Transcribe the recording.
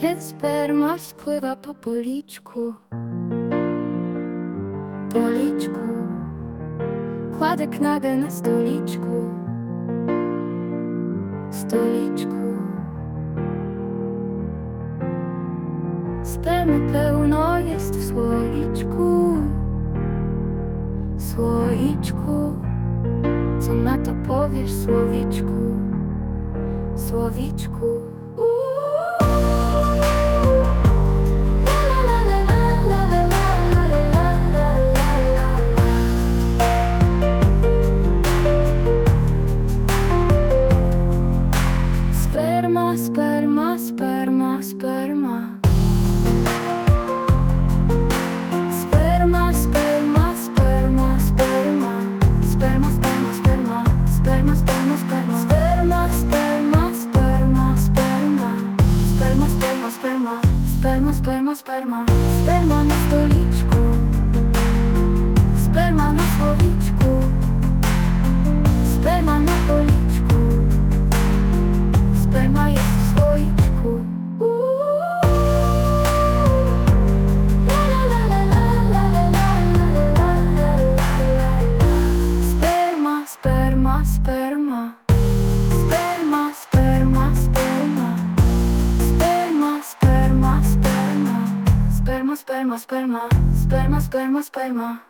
Kiedy sperma spływa po policzku. Policzku. Kładę knagę na stoliczku. Stoliczku. Spermy pełno jest w słoiczku. Słoiczku. Co na to powiesz słowiczku? Słowiczku sperma, sperma, sperma. Sperma, sperma, sperma, sperma na stoličku. Sperma, sperma Sperma, sperma, sperma